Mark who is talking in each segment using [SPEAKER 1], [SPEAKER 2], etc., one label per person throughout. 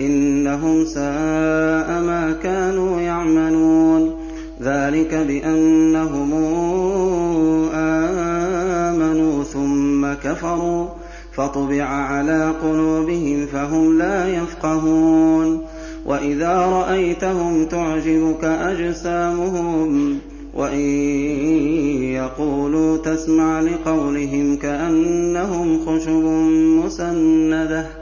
[SPEAKER 1] إنهم ساء ما كانوا يعملون. ذلك بأنهم آمنوا ثم كفروا فطبع على قلوبهم فهم لا يفقهون. وإذا رأيتهم تعجبك أجسامهم وإن يقولوا تسمع لقولهم كأنهم خشب مسندة.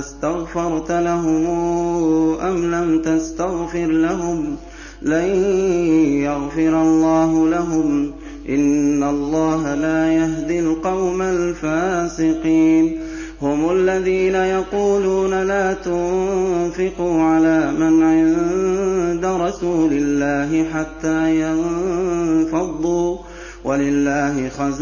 [SPEAKER 1] أستغفرت لهم أم لم تستغفر لهم لن يغفر الله لهم إن الله لا يهدي القوم الفاسقين هم الذين يقولون لا تنفقوا على من عند رسول الله حتى ينفضوا ولله خزائن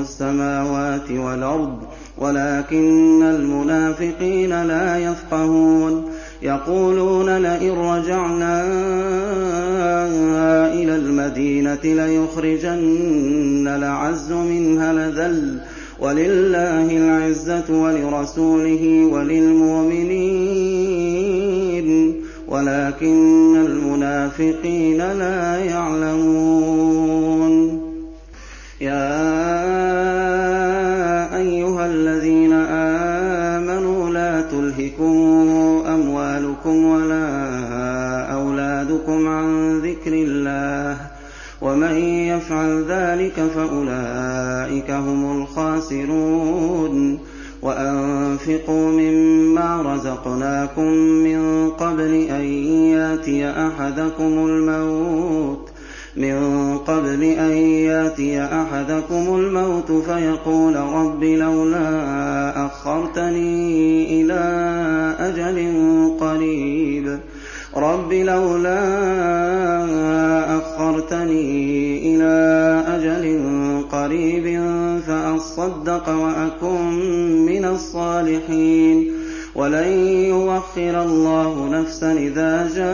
[SPEAKER 1] السماوات والأرض ولكن المنافقين لا يفقهون. يقولون لئن رجعنا إلى المدينة ليخرجن الأعز منها لذل ولله العزة ولرسوله وللمؤمنين. ولكن المنافقين لا يعلمون. يا أيها الذين آمنوا لا تلهكم أموالكم ولا أولادكم عن ذكر الله ومن يفعل ذلك فأولئك هم الخاسرون. وأنفقوا مما رزقناكم من قبل أن ياتي أحدكم الموت. من قبل أن ياتي أحدكم الموت فيقول رب لولا أخرتني إلى أجل قريب. رب لولا أخرتني إلى أجل قريب فأصدق وأكن من الصالحين. ولن يوخر الله نفسا إذا جاء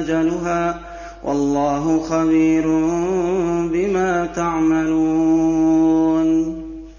[SPEAKER 1] أجلها. والله خبير بما تعملون.